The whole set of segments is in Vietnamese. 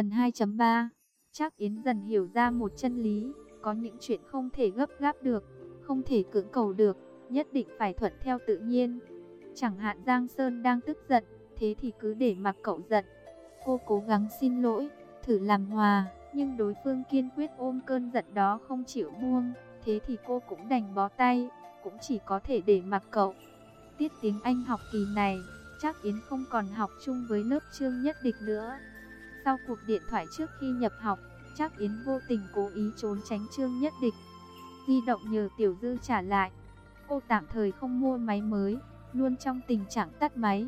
Phần 2.3 Chắc Yến dần hiểu ra một chân lý, có những chuyện không thể gấp gáp được, không thể cưỡng cầu được, nhất định phải thuận theo tự nhiên. Chẳng hạn Giang Sơn đang tức giận, thế thì cứ để mặc cậu giận. Cô cố gắng xin lỗi, thử làm hòa, nhưng đối phương kiên quyết ôm cơn giận đó không chịu buông, thế thì cô cũng đành bó tay, cũng chỉ có thể để mặc cậu. Tiết tiếng Anh học kỳ này, chắc Yến không còn học chung với lớp Trương Nhất Địch nữa. Sau cuộc điện thoại trước khi nhập học, chắc Yến vô tình cố ý trốn tránh Trương Nhất Địch. Di động nhờ Tiểu Dư trả lại. Cô tạm thời không mua máy mới, luôn trong tình trạng tắt máy.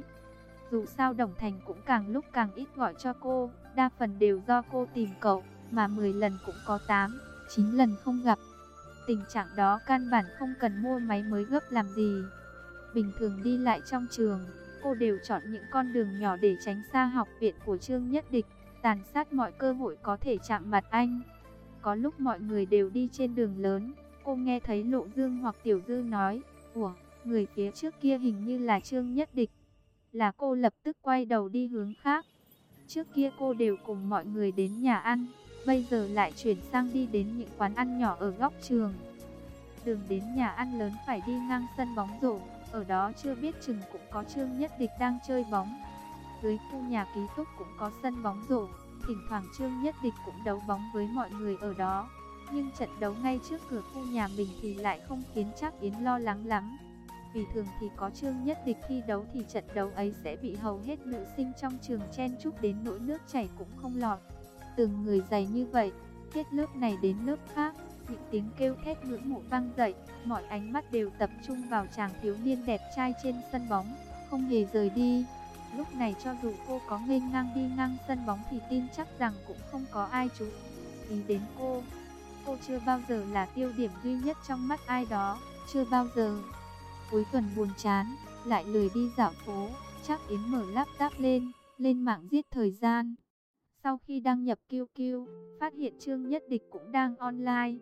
Dù sao Đồng Thành cũng càng lúc càng ít gọi cho cô, đa phần đều do cô tìm cậu, mà 10 lần cũng có 8, 9 lần không gặp. Tình trạng đó căn bản không cần mua máy mới gấp làm gì. Bình thường đi lại trong trường, cô đều chọn những con đường nhỏ để tránh xa học viện của Trương Nhất Địch, tàn sát mọi cơ hội có thể chạm mặt anh. Có lúc mọi người đều đi trên đường lớn, cô nghe thấy Lộ Dương hoặc Tiểu Dư nói, Ủa, người phía trước kia hình như là Trương Nhất Địch. Là cô lập tức quay đầu đi hướng khác. Trước kia cô đều cùng mọi người đến nhà ăn, bây giờ lại chuyển sang đi đến những quán ăn nhỏ ở góc trường. Đường đến nhà ăn lớn phải đi ngang sân bóng rổ, ở đó chưa biết chừng cũng có Trương Nhất Địch đang chơi bóng. Dưới khu nhà ký túc cũng có sân bóng rổ, thỉnh thoảng Trương Nhất Địch cũng đấu bóng với mọi người ở đó. Nhưng trận đấu ngay trước cửa khu nhà mình thì lại không khiến chắc Yến lo lắng lắm. Vì thường thì có Trương Nhất Địch khi đấu thì trận đấu ấy sẽ bị hầu hết nữ sinh trong trường chen chúc đến nỗi nước chảy cũng không lọt. Từng người dày như vậy, hết lớp này đến lớp khác, những tiếng kêu thét ngưỡng mộ vang dậy, mọi ánh mắt đều tập trung vào chàng thiếu niên đẹp trai trên sân bóng, không hề rời đi. Lúc này cho dù cô có nghênh ngang đi ngang sân bóng thì tin chắc rằng cũng không có ai chú ý đến cô. Cô chưa bao giờ là tiêu điểm duy nhất trong mắt ai đó, chưa bao giờ. Cuối tuần buồn chán, lại lười đi dạo phố, chắc Yến mở laptop lên, lên mạng giết thời gian. Sau khi đăng nhập QQ, phát hiện Trương Nhất Địch cũng đang online.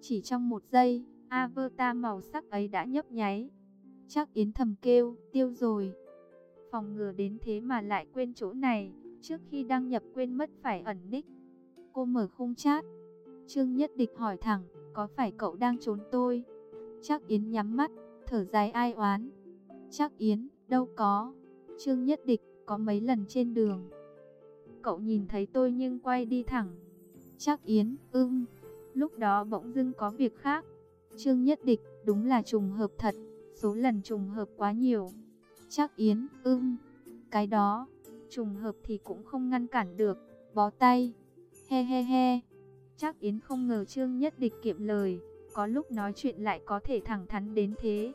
Chỉ trong một giây, avatar màu sắc ấy đã nhấp nháy. Chắc Yến thầm kêu, tiêu rồi. Phòng ngừa đến thế mà lại quên chỗ này, trước khi đăng nhập quên mất phải ẩn nick. Cô mở khung chat. Trương Nhất Địch hỏi thẳng, có phải cậu đang trốn tôi? Chắc Yến nhắm mắt, thở dài ai oán. Chắc Yến, đâu có. Trương Nhất Địch, có mấy lần trên đường. Cậu nhìn thấy tôi nhưng quay đi thẳng. Chắc Yến, ưm Lúc đó bỗng dưng có việc khác. Trương Nhất Địch, đúng là trùng hợp thật. Số lần trùng hợp quá nhiều. Chắc Yến, ưng. Cái đó, trùng hợp thì cũng không ngăn cản được. Bó tay. He he he. Chắc Yến không ngờ Trương Nhất Địch kiệm lời có lúc nói chuyện lại có thể thẳng thắn đến thế.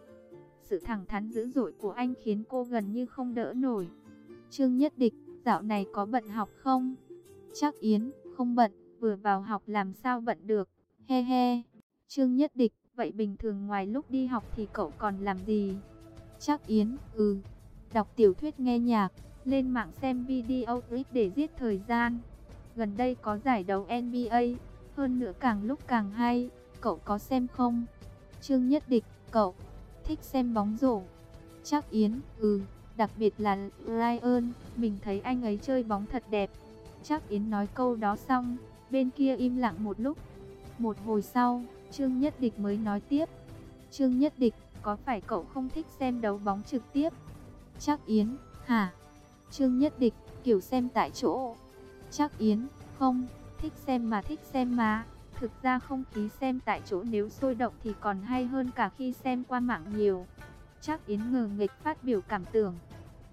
Sự thẳng thắn dữ dội của anh khiến cô gần như không đỡ nổi. Trương Nhất Địch, dạo này có bận học không? Chắc Yến, không bận, vừa vào học làm sao bận được, he he. Trương Nhất Địch, vậy bình thường ngoài lúc đi học thì cậu còn làm gì? Chắc Yến, ừ, đọc tiểu thuyết nghe nhạc, lên mạng xem video clip để giết thời gian. Gần đây có giải đấu NBA, hơn nữa càng lúc càng hay cậu có xem không? Trương Nhất Địch, cậu thích xem bóng rổ. Chắc Yến, ừ, đặc biệt là Ryan, mình thấy anh ấy chơi bóng thật đẹp. Chắc Yến nói câu đó xong, bên kia im lặng một lúc. Một hồi sau, Trương Nhất Địch mới nói tiếp. Trương Nhất Địch, có phải cậu không thích xem đấu bóng trực tiếp? Chắc Yến, hả? Trương Nhất Địch, kiểu xem tại chỗ. Chắc Yến, không, thích xem mà thích xem mà. Thực ra không khí xem tại chỗ nếu sôi động thì còn hay hơn cả khi xem qua mạng nhiều. Chắc Yến ngờ nghịch phát biểu cảm tưởng.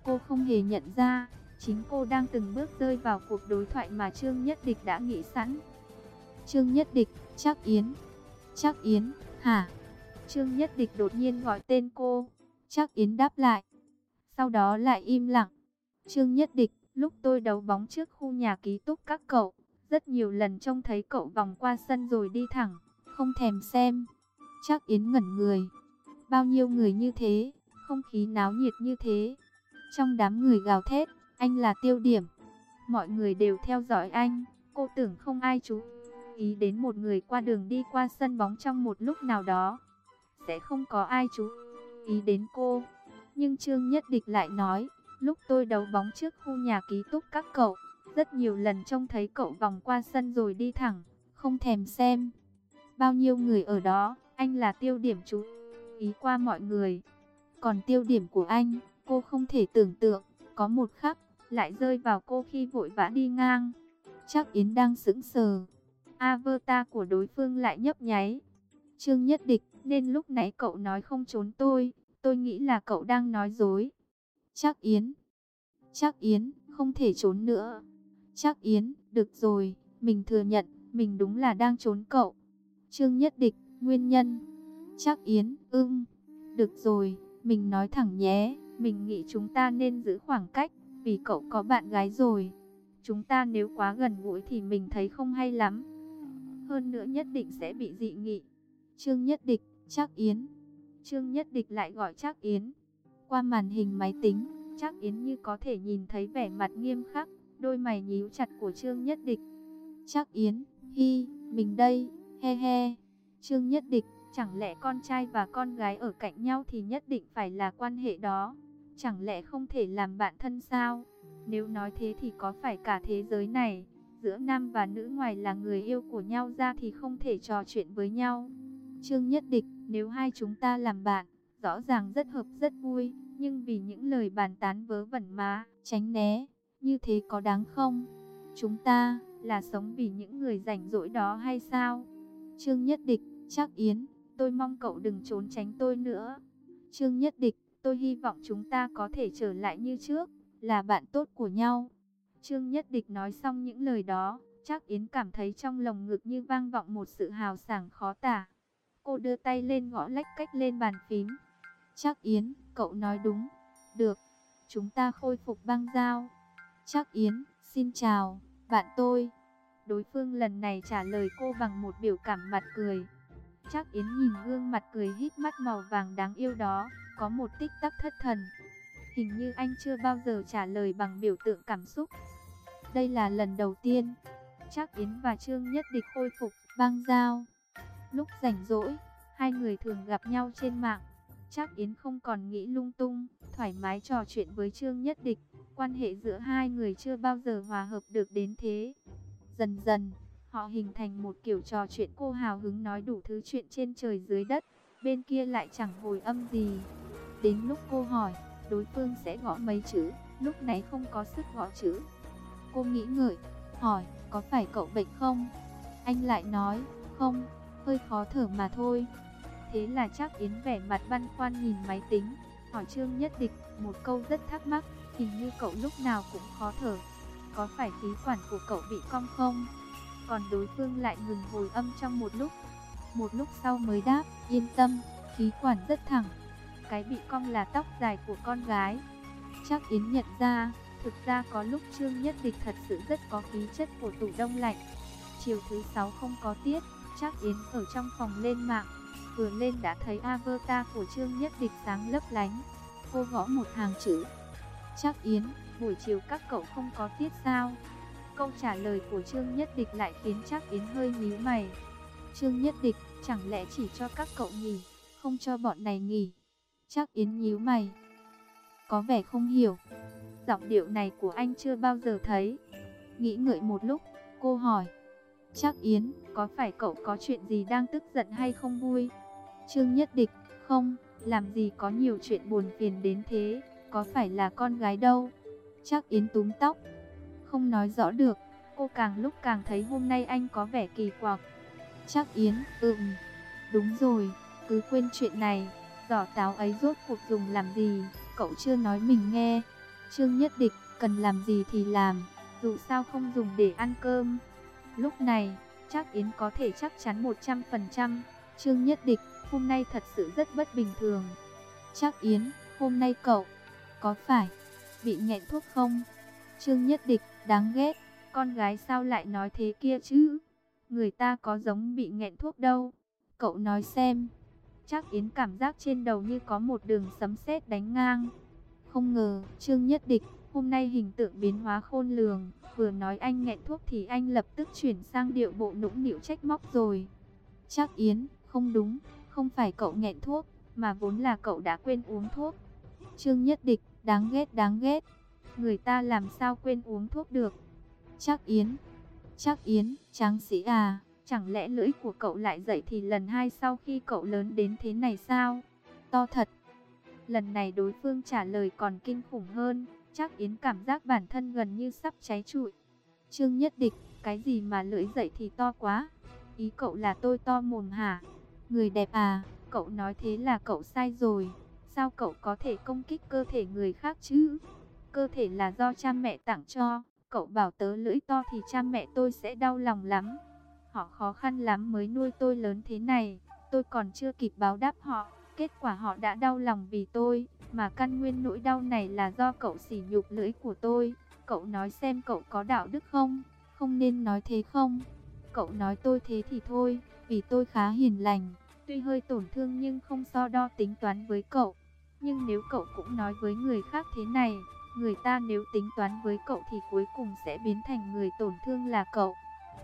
Cô không hề nhận ra, chính cô đang từng bước rơi vào cuộc đối thoại mà Trương Nhất Địch đã nghĩ sẵn. Trương Nhất Địch, chắc Yến. Chắc Yến, hả? Trương Nhất Địch đột nhiên gọi tên cô. Chắc Yến đáp lại. Sau đó lại im lặng. Trương Nhất Địch, lúc tôi đấu bóng trước khu nhà ký túc các cậu, rất nhiều lần trông thấy cậu vòng qua sân rồi đi thẳng, không thèm xem. Chắc Yến ngẩn người. Bao nhiêu người như thế, không khí náo nhiệt như thế. Trong đám người gào thét, anh là tiêu điểm. Mọi người đều theo dõi anh. Cô tưởng không ai chú ý đến một người qua đường đi qua sân bóng trong một lúc nào đó. Sẽ không có ai chú ý đến cô. Nhưng Trương Nhất Địch lại nói, lúc tôi đấu bóng trước khu nhà ký túc các cậu, rất nhiều lần trông thấy cậu vòng qua sân rồi đi thẳng, không thèm xem. Bao nhiêu người ở đó, anh là tiêu điểm chú ý qua mọi người. Còn tiêu điểm của anh, cô không thể tưởng tượng, có một khắc, lại rơi vào cô khi vội vã đi ngang. Chắc Yến đang sững sờ. Avatar của đối phương lại nhấp nháy. Trương Nhất Địch, nên lúc nãy cậu nói không trốn tôi, tôi nghĩ là cậu đang nói dối. Chắc Yến. Chắc Yến, không thể trốn nữa. Chắc Yến, được rồi, mình thừa nhận, mình đúng là đang trốn cậu. Trương Nhất Địch, nguyên nhân. Chắc Yến, ưng. Được rồi, mình nói thẳng nhé, mình nghĩ chúng ta nên giữ khoảng cách, vì cậu có bạn gái rồi. Chúng ta nếu quá gần gũi thì mình thấy không hay lắm. Hơn nữa nhất định sẽ bị dị nghị. Trương Nhất Địch, Trác Yến. Trương Nhất Địch lại gọi Trác Yến. Qua màn hình máy tính, Trác Yến như có thể nhìn thấy vẻ mặt nghiêm khắc, đôi mày nhíu chặt của Trương Nhất Địch. Trác Yến, hi, mình đây, he he. Trương Nhất Địch, chẳng lẽ con trai và con gái ở cạnh nhau thì nhất định phải là quan hệ đó? Chẳng lẽ không thể làm bạn thân sao? Nếu nói thế thì có phải cả thế giới này, giữa nam và nữ ngoài là người yêu của nhau ra thì không thể trò chuyện với nhau? Trương Nhất Địch, nếu hai chúng ta làm bạn, rõ ràng rất hợp rất vui, nhưng vì những lời bàn tán vớ vẩn má, tránh né, như thế có đáng không? Chúng ta, là sống vì những người rảnh rỗi đó hay sao? Trương Nhất Địch, chắc Yến, tôi mong cậu đừng trốn tránh tôi nữa. Trương Nhất Địch, tôi hy vọng chúng ta có thể trở lại như trước, là bạn tốt của nhau. Trương Nhất Địch nói xong những lời đó, chắc Yến cảm thấy trong lồng ngực như vang vọng một sự hào sảng khó tả. Cô đưa tay lên ngõ lách cách lên bàn phím. Chắc Yến, cậu nói đúng. Được, chúng ta khôi phục băng giao. Chắc Yến, xin chào, bạn tôi. Đối phương lần này trả lời cô bằng một biểu cảm mặt cười. Chắc Yến nhìn gương mặt cười hít mắt màu vàng đáng yêu đó, có một tích tắc thất thần. Hình như anh chưa bao giờ trả lời bằng biểu tượng cảm xúc. Đây là lần đầu tiên, chắc Yến và Trương Nhất Địch khôi phục băng giao. Lúc rảnh rỗi, hai người thường gặp nhau trên mạng. Chắc Yến không còn nghĩ lung tung, thoải mái trò chuyện với Trương Nhất Địch. Quan hệ giữa hai người chưa bao giờ hòa hợp được đến thế. Dần dần, họ hình thành một kiểu trò chuyện cô hào hứng nói đủ thứ chuyện trên trời dưới đất. Bên kia lại chẳng hồi âm gì. Đến lúc cô hỏi, đối phương sẽ gõ mấy chữ, lúc nãy không có sức gõ chữ. Cô nghĩ ngợi, hỏi, có phải cậu bệnh không? Anh lại nói, không, hơi khó thở mà thôi. Thế là chắc Yến vẻ mặt băn khoăn nhìn máy tính, hỏi Trương Nhất Địch một câu rất thắc mắc, hình như cậu lúc nào cũng khó thở. Có phải khí quản của cậu bị cong không? Còn đối phương lại ngừng hồi âm trong một lúc. Một lúc sau mới đáp, yên tâm, khí quản rất thẳng. Cái bị cong là tóc dài của con gái. Chắc Yến nhận ra, thực ra có lúc Trương Nhất Địch thật sự rất có khí chất của tủ đông lạnh. Chiều thứ sáu không có tiết, chắc Yến ở trong phòng lên mạng, vừa lên đã thấy avatar của Trương Nhất Địch sáng lấp lánh. Cô gõ một hàng chữ. Chắc Yến, buổi chiều các cậu không có tiết sao? Câu trả lời của Trương Nhất Địch lại khiến chắc Yến hơi nhíu mày. Trương Nhất Địch, chẳng lẽ chỉ cho các cậu nghỉ, không cho bọn này nghỉ? Chắc Yến nhíu mày. Có vẻ không hiểu. Giọng điệu này của anh chưa bao giờ thấy. Nghĩ ngợi một lúc, cô hỏi. Chắc Yến, có phải cậu có chuyện gì đang tức giận hay không vui? Trương Nhất Địch, không, làm gì có nhiều chuyện buồn phiền đến thế, có phải là con gái đâu? Chắc Yến túm tóc, không nói rõ được, cô càng lúc càng thấy hôm nay anh có vẻ kỳ quặc. Chắc Yến, ừm, đúng rồi, cứ quên chuyện này, giỏ táo ấy rốt cuộc dùng làm gì, cậu chưa nói mình nghe. Trương Nhất Địch, cần làm gì thì làm, dù sao không dùng để ăn cơm. Lúc này, chắc Yến có thể chắc chắn 100%, Trương Nhất Địch, hôm nay thật sự rất bất bình thường. Chắc Yến, hôm nay cậu, có phải, bị nghẹn thuốc không? Trương Nhất Địch, đáng ghét, con gái sao lại nói thế kia chứ? Người ta có giống bị nghẹn thuốc đâu. Cậu nói xem. Chắc Yến cảm giác trên đầu như có một đường sấm sét đánh ngang. Không ngờ, Trương Nhất Địch, hôm nay hình tượng biến hóa khôn lường. Vừa nói anh nghẹn thuốc thì anh lập tức chuyển sang điệu bộ nũng nịu trách móc rồi. Chắc Yến, không đúng, không phải cậu nghẹn thuốc, mà vốn là cậu đã quên uống thuốc. Trương Nhất Địch, đáng ghét đáng ghét. Người ta làm sao quên uống thuốc được. Chắc Yến, chắc Yến, tráng sĩ à, chẳng lẽ lưỡi của cậu lại dậy thì lần hai sau khi cậu lớn đến thế này sao? To thật. Lần này đối phương trả lời còn kinh khủng hơn, chắc Yến cảm giác bản thân gần như sắp cháy trụi. Trương Nhất Địch, cái gì mà lưỡi dậy thì to quá? Ý cậu là tôi to mồm hả? Người đẹp à, cậu nói thế là cậu sai rồi. Sao cậu có thể công kích cơ thể người khác chứ? Cơ thể là do cha mẹ tặng cho. Cậu bảo tớ lưỡi to thì cha mẹ tôi sẽ đau lòng lắm. Họ khó khăn lắm mới nuôi tôi lớn thế này. Tôi còn chưa kịp báo đáp họ. Kết quả họ đã đau lòng vì tôi. Mà căn nguyên nỗi đau này là do cậu sỉ nhục lưỡi của tôi. Cậu nói xem cậu có đạo đức không? Không nên nói thế không? Cậu nói tôi thế thì thôi, vì tôi khá hiền lành. Tuy hơi tổn thương nhưng không so đo tính toán với cậu. Nhưng nếu cậu cũng nói với người khác thế này, người ta nếu tính toán với cậu thì cuối cùng sẽ biến thành người tổn thương là cậu.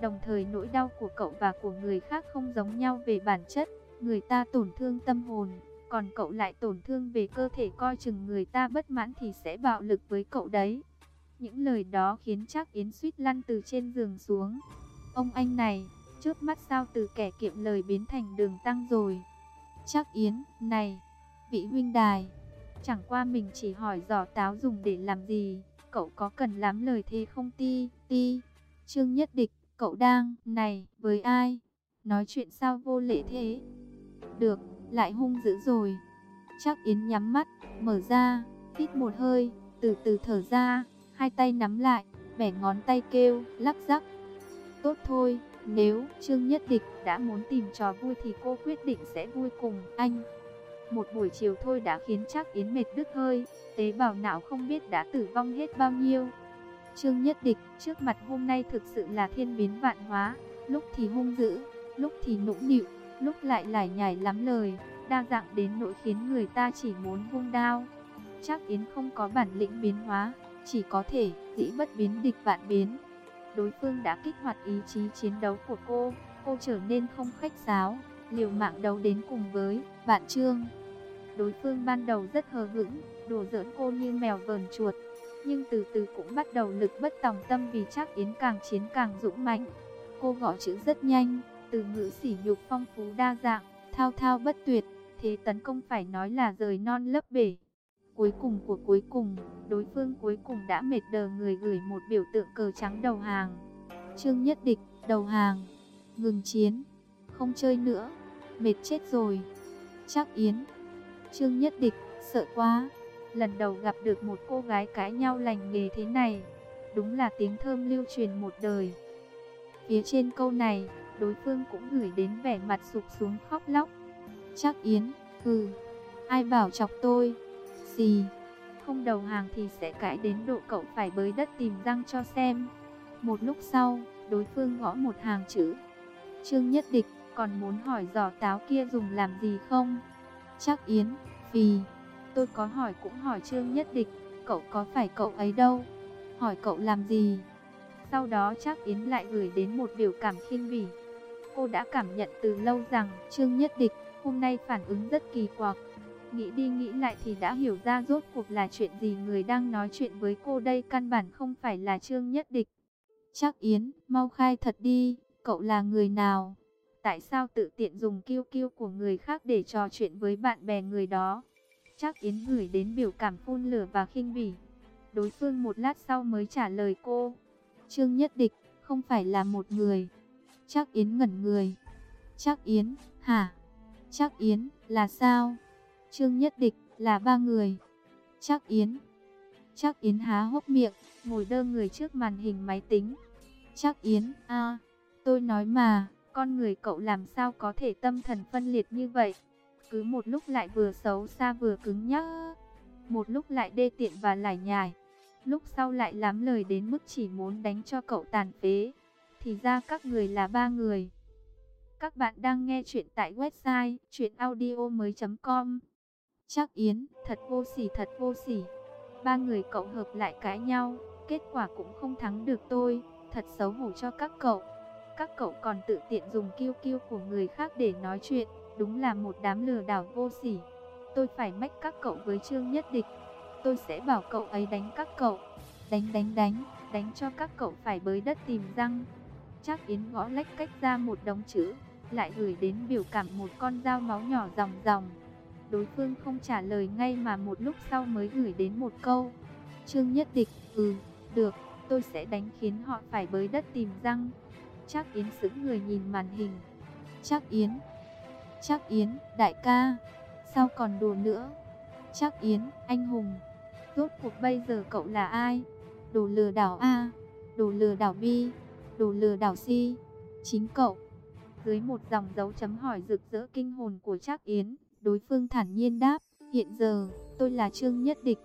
Đồng thời nỗi đau của cậu và của người khác không giống nhau về bản chất. Người ta tổn thương tâm hồn, còn cậu lại tổn thương về cơ thể coi chừng người ta bất mãn thì sẽ bạo lực với cậu đấy. Những lời đó khiến chắc Yến suýt lăn từ trên giường xuống. Ông anh này, trước mắt sao từ kẻ kiệm lời biến thành đường tăng rồi. Chắc Yến, này, vị huynh đài, chẳng qua mình chỉ hỏi giỏ táo dùng để làm gì, cậu có cần lắm lời thế không ti, ti. Trương Nhất Địch, cậu đang, này, với ai? Nói chuyện sao vô lễ thế? Được, lại hung dữ rồi. Chắc Yến nhắm mắt, mở ra, hít một hơi, từ từ thở ra, hai tay nắm lại, bẻ ngón tay kêu, lắc rắc. Tốt thôi, nếu Trương Nhất Địch đã muốn tìm trò vui thì cô quyết định sẽ vui cùng anh. Một buổi chiều thôi đã khiến chắc Yến mệt đứt hơi, tế bào não không biết đã tử vong hết bao nhiêu. Trương Nhất Địch trước mặt hôm nay thực sự là thiên biến vạn hóa, lúc thì hung dữ, lúc thì nũng nịu, lúc lại lải nhải lắm lời, đa dạng đến nỗi khiến người ta chỉ muốn vung đao. Chắc Yến không có bản lĩnh biến hóa, chỉ có thể dĩ bất biến địch vạn biến. Đối phương đã kích hoạt ý chí chiến đấu của cô, cô trở nên không khách sáo, liều mạng đấu đến cùng với bạn Trương. Đối phương ban đầu rất hờ hững, đùa giỡn cô như mèo vờn chuột, nhưng từ từ cũng bắt đầu lực bất tòng tâm vì chắc Yến càng chiến càng dũng mạnh. Cô gõ chữ rất nhanh, từ ngữ sỉ nhục phong phú đa dạng, thao thao bất tuyệt, thế tấn công phải nói là rời non lấp bể. Cuối cùng của cuối cùng, đối phương cuối cùng đã mệt đờ người gửi một biểu tượng cờ trắng đầu hàng. Trương Nhất Địch, đầu hàng, ngừng chiến, không chơi nữa, mệt chết rồi. Chắc Yến, Trương Nhất Địch, sợ quá, lần đầu gặp được một cô gái cãi nhau lành nghề thế này, đúng là tiếng thơm lưu truyền một đời. Phía trên câu này, đối phương cũng gửi đến vẻ mặt sụp xuống khóc lóc. Chắc Yến, ừ, ai bảo chọc tôi? gì. Không đầu hàng thì sẽ cãi đến độ cậu phải bới đất tìm răng cho xem. Một lúc sau, đối phương gõ một hàng chữ. Trương Nhất Địch còn muốn hỏi giỏ táo kia dùng làm gì không? Chắc Yến, vì tôi có hỏi cũng hỏi Trương Nhất Địch, cậu có phải cậu ấy đâu? Hỏi cậu làm gì? Sau đó chắc Yến lại gửi đến một biểu cảm khiên bỉ. Cô đã cảm nhận từ lâu rằng Trương Nhất Địch hôm nay phản ứng rất kỳ quặc. Nghĩ đi nghĩ lại thì đã hiểu ra rốt cuộc là chuyện gì người đang nói chuyện với cô đây căn bản không phải là Trương Nhất Địch. Chắc Yến, mau khai thật đi, cậu là người nào? Tại sao tự tiện dùng kiêu kiêu của người khác để trò chuyện với bạn bè người đó? Chắc Yến gửi đến biểu cảm phun lửa và khinh bỉ. Đối phương một lát sau mới trả lời cô. Trương Nhất Địch, không phải là một người. Trác Yến ngẩn người. Trác Yến, hả? Trác Yến, là sao? Trương Nhất Địch là ba người. Trác Yến. Trác Yến há hốc miệng, ngồi đơ người trước màn hình máy tính. Trác Yến, a, tôi nói mà, con người cậu làm sao có thể tâm thần phân liệt như vậy? Cứ một lúc lại vừa xấu xa vừa cứng nhắc, một lúc lại đê tiện và lải nhải, lúc sau lại lắm lời đến mức chỉ muốn đánh cho cậu tàn phế. Thì ra các người là ba người. Các bạn đang nghe chuyện tại website chuyenaudio.com Chắc Yến, thật vô sỉ thật vô sỉ. Ba người cậu hợp lại cãi nhau, kết quả cũng không thắng được tôi, thật xấu hổ cho các cậu. Các cậu còn tự tiện dùng kiêu kiêu của người khác để nói chuyện, đúng là một đám lừa đảo vô sỉ. Tôi phải mách các cậu với Trương Nhất Địch, tôi sẽ bảo cậu ấy đánh các cậu. Đánh đánh đánh, đánh cho các cậu phải bới đất tìm răng. Chắc Yến gõ lách cách ra một đống chữ, lại gửi đến biểu cảm một con dao máu nhỏ ròng ròng. Đối phương không trả lời ngay mà một lúc sau mới gửi đến một câu. Trương Nhất Địch, ừ, được, tôi sẽ đánh khiến họ phải bới đất tìm răng. Chắc Yến sững người nhìn màn hình. Chắc Yến, Chắc Yến, đại ca, sao còn đùa nữa? Chắc Yến, anh hùng, rốt cuộc bây giờ cậu là ai? Đồ lừa đảo A, đồ lừa đảo B, đồ lừa đảo si chính cậu. Dưới một dòng dấu chấm hỏi rực rỡ kinh hồn của Trác Yến, đối phương thản nhiên đáp, hiện giờ, tôi là Trương Nhất Địch.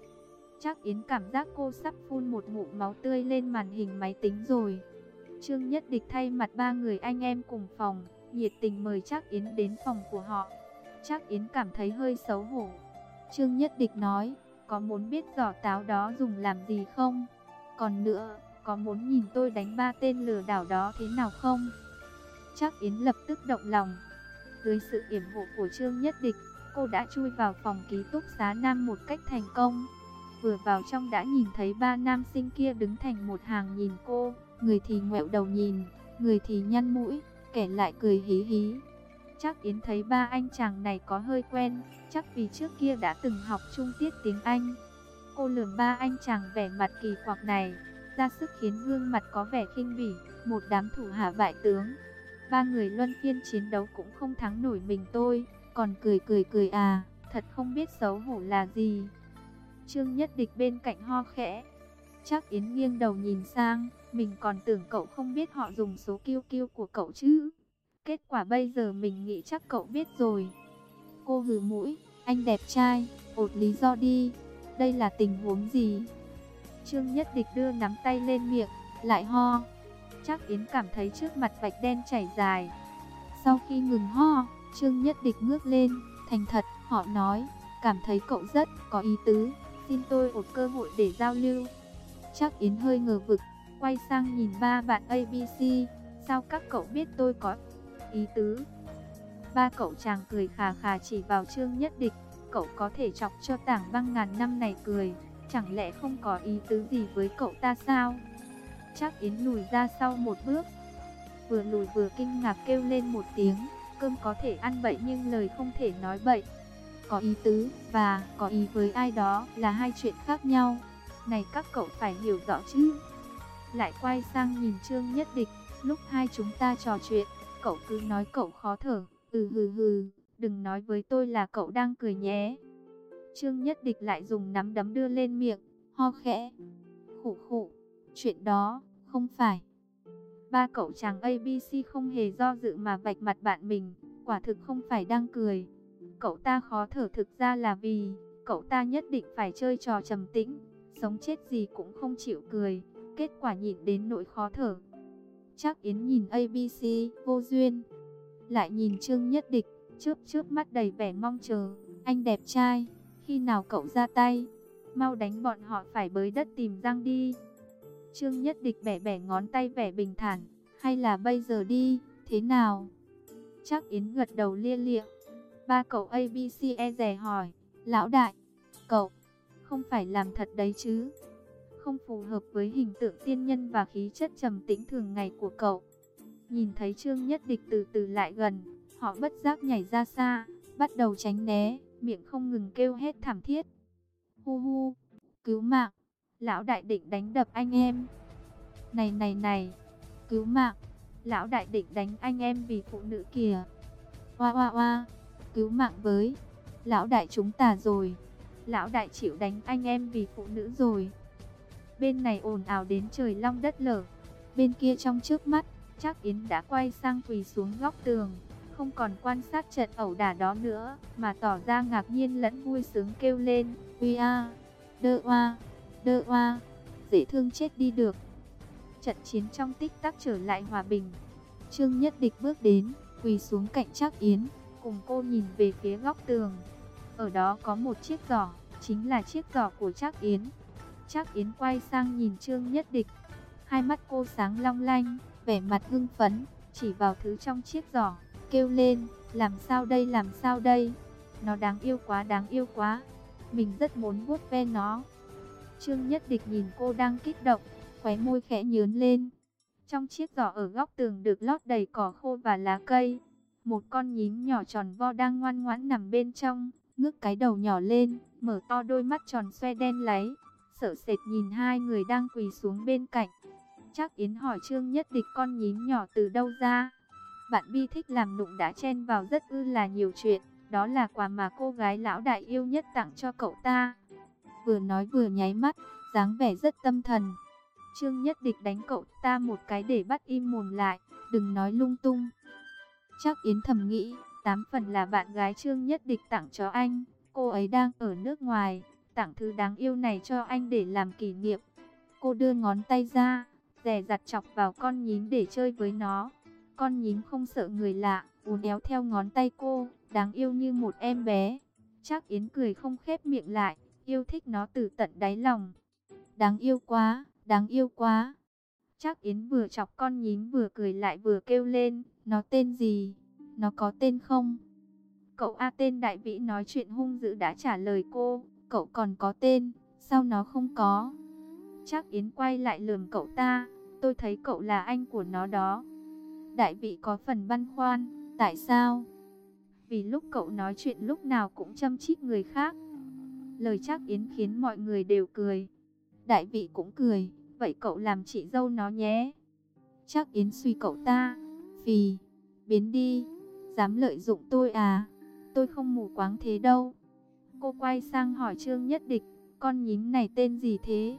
Trác Yến cảm giác cô sắp phun một ngụm máu tươi lên màn hình máy tính rồi. Trương Nhất Địch thay mặt ba người anh em cùng phòng, nhiệt tình mời Trác Yến đến phòng của họ. Trác Yến cảm thấy hơi xấu hổ. Trương Nhất Địch nói, có muốn biết giỏ táo đó dùng làm gì không? Còn nữa, có muốn nhìn tôi đánh ba tên lừa đảo đó thế nào không? chắc Yến lập tức động lòng. Dưới sự yểm hộ của Trương Nhất Địch, cô đã chui vào phòng ký túc xá nam một cách thành công. Vừa vào trong đã nhìn thấy ba nam sinh kia đứng thành một hàng nhìn cô, người thì ngoẹo đầu nhìn, người thì nhăn mũi, kẻ lại cười hí hí. Chắc Yến thấy ba anh chàng này có hơi quen, chắc vì trước kia đã từng học chung tiết tiếng Anh. Cô lường ba anh chàng vẻ mặt kỳ quặc này, ra sức khiến gương mặt có vẻ khinh bỉ, một đám thủ hạ bại tướng. Ba người luân phiên chiến đấu cũng không thắng nổi mình tôi, còn cười cười cười à, thật không biết xấu hổ là gì. Trương Nhất Địch bên cạnh ho khẽ, chắc Yến nghiêng đầu nhìn sang, mình còn tưởng cậu không biết họ dùng số kiêu kiêu của cậu chứ. Kết quả bây giờ mình nghĩ chắc cậu biết rồi. Cô hừ mũi, anh đẹp trai, ột lý do đi. Đây là tình huống gì? Trương Nhất Địch đưa nắm tay lên miệng, lại ho. Chắc Yến cảm thấy trước mặt vạch đen chảy dài. Sau khi ngừng ho, Trương Nhất Địch ngước lên, thành thật, họ nói, cảm thấy cậu rất có ý tứ, xin tôi một cơ hội để giao lưu. Chắc Yến hơi ngờ vực, quay sang nhìn ba bạn ABC, sao các cậu biết tôi có ý tứ? Ba cậu chàng cười khà khà chỉ vào Trương Nhất Địch, cậu có thể chọc cho tảng băng ngàn năm này cười, chẳng lẽ không có ý tứ gì với cậu ta sao? Chắc Yến lùi ra sau một bước, vừa lùi vừa kinh ngạc kêu lên một tiếng, cơm có thể ăn bậy nhưng lời không thể nói bậy. Có ý tứ và có ý với ai đó là hai chuyện khác nhau. Này các cậu phải hiểu rõ chứ lại quay sang nhìn Trương Nhất Địch, lúc hai chúng ta trò chuyện, cậu cứ nói cậu khó thở, ừ hừ hừ, đừng nói với tôi là cậu đang cười nhé. Trương Nhất Địch lại dùng nắm đấm đưa lên miệng, ho khẽ, khụ khụ, chuyện đó, không phải. Ba cậu chàng ABC không hề do dự mà vạch mặt bạn mình, quả thực không phải đang cười. Cậu ta khó thở thực ra là vì, cậu ta nhất định phải chơi trò trầm tĩnh, sống chết gì cũng không chịu cười kết quả nhịn đến nỗi khó thở. Chắc Yến nhìn ABC, vô duyên. Lại nhìn Trương Nhất Địch, chớp chớp mắt đầy vẻ mong chờ. Anh đẹp trai, khi nào cậu ra tay? Mau đánh bọn họ phải bới đất tìm răng đi. Trương Nhất Địch bẻ bẻ ngón tay vẻ bình thản. Hay là bây giờ đi, thế nào? Chắc Yến gật đầu lia lịa. Ba cậu ABC e rè hỏi. Lão đại, cậu, không phải làm thật đấy chứ? không phù hợp với hình tượng tiên nhân và khí chất trầm tĩnh thường ngày của cậu. Nhìn thấy Trương Nhất Địch từ từ lại gần, họ bất giác nhảy ra xa, bắt đầu tránh né, miệng không ngừng kêu hết thảm thiết. Hu hu, cứu mạng, lão đại định đánh đập anh em. Này này này, cứu mạng, lão đại định đánh anh em vì phụ nữ kìa. Oa oa oa, cứu mạng với, lão đại chúng ta rồi. Lão đại chịu đánh anh em vì phụ nữ rồi. Bên này ồn ào đến trời long đất lở. Bên kia trong trước mắt, chắc Yến đã quay sang quỳ xuống góc tường. Không còn quan sát trận ẩu đả đó nữa, mà tỏ ra ngạc nhiên lẫn vui sướng kêu lên. Uy a, đơ oa, đơ oa, dễ thương chết đi được. Trận chiến trong tích tắc trở lại hòa bình. Trương Nhất Địch bước đến, quỳ xuống cạnh Trác Yến, cùng cô nhìn về phía góc tường. Ở đó có một chiếc giỏ, chính là chiếc giỏ của Trác Yến. trác Yến quay sang nhìn Trương Nhất Địch. Hai mắt cô sáng long lanh, vẻ mặt hưng phấn, chỉ vào thứ trong chiếc giỏ, kêu lên, làm sao đây làm sao đây? Nó đáng yêu quá đáng yêu quá, mình rất muốn vuốt ve nó. Trương Nhất Địch nhìn cô đang kích động, khóe môi khẽ nhớn lên. Trong chiếc giỏ ở góc tường được lót đầy cỏ khô và lá cây, một con nhím nhỏ tròn vo đang ngoan ngoãn nằm bên trong, ngước cái đầu nhỏ lên, mở to đôi mắt tròn xoe đen láy, sợ sệt nhìn hai người đang quỳ xuống bên cạnh. Chắc Yến hỏi Trương Nhất Địch con nhím nhỏ từ đâu ra. Bạn bi thích làm nụng đã chen vào rất ư là nhiều chuyện, đó là quà mà cô gái lão đại yêu nhất tặng cho cậu ta. Vừa nói vừa nháy mắt, dáng vẻ rất tâm thần. Trương Nhất Địch đánh cậu ta một cái để bắt im mồm lại, đừng nói lung tung. Chắc Yến thầm nghĩ, tám phần là bạn gái Trương Nhất Địch tặng cho anh, cô ấy đang ở nước ngoài, tặng thứ đáng yêu này cho anh để làm kỷ niệm. Cô đưa ngón tay ra, rè rặt chọc vào con nhím để chơi với nó. Con nhím không sợ người lạ, uốn éo theo ngón tay cô, đáng yêu như một em bé. Chắc Yến cười không khép miệng lại, yêu thích nó từ tận đáy lòng. Đáng yêu quá, đáng yêu quá. Chắc Yến vừa chọc con nhím vừa cười lại vừa kêu lên, nó tên gì? Nó có tên không? Cậu A tên đại vĩ nói chuyện hung dữ đã trả lời cô, cậu còn có tên, sao nó không có? Chắc Yến quay lại lườm cậu ta, tôi thấy cậu là anh của nó đó. Đại vị có phần băn khoăn, tại sao? Vì lúc cậu nói chuyện lúc nào cũng châm chích người khác. Lời chắc Yến khiến mọi người đều cười. Đại vị cũng cười, vậy cậu làm chị dâu nó nhé. Chắc Yến suy cậu ta, vì, biến đi, dám lợi dụng tôi à, tôi không mù quáng thế đâu. Cô quay sang hỏi Trương Nhất Địch, con nhím này tên gì thế?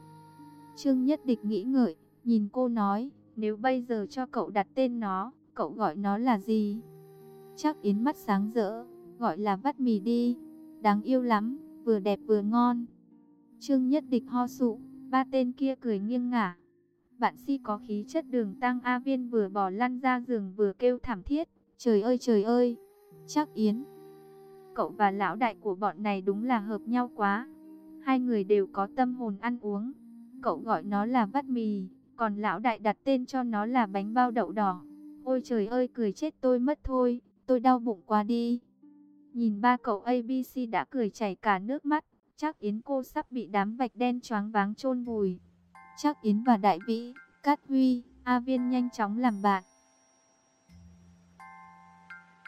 Trương Nhất Địch nghĩ ngợi, nhìn cô nói, nếu bây giờ cho cậu đặt tên nó, cậu gọi nó là gì? Chắc Yến mắt sáng rỡ, gọi là vắt mì đi, đáng yêu lắm, vừa đẹp vừa ngon. Trương Nhất Địch ho sụ, ba tên kia cười nghiêng ngả. Bạn si có khí chất đường tăng A Viên vừa bỏ lăn ra giường vừa kêu thảm thiết, trời ơi trời ơi, chắc Yến. Cậu và lão đại của bọn này đúng là hợp nhau quá. Hai người đều có tâm hồn ăn uống. Cậu gọi nó là vắt mì, còn lão đại đặt tên cho nó là bánh bao đậu đỏ. Ôi trời ơi cười chết tôi mất thôi, tôi đau bụng quá đi. Nhìn ba cậu ABC đã cười chảy cả nước mắt, chắc Yến cô sắp bị đám vạch đen choáng váng chôn vùi. Chắc Yến và Đại Vĩ, Cát Huy, A Viên nhanh chóng làm bạn.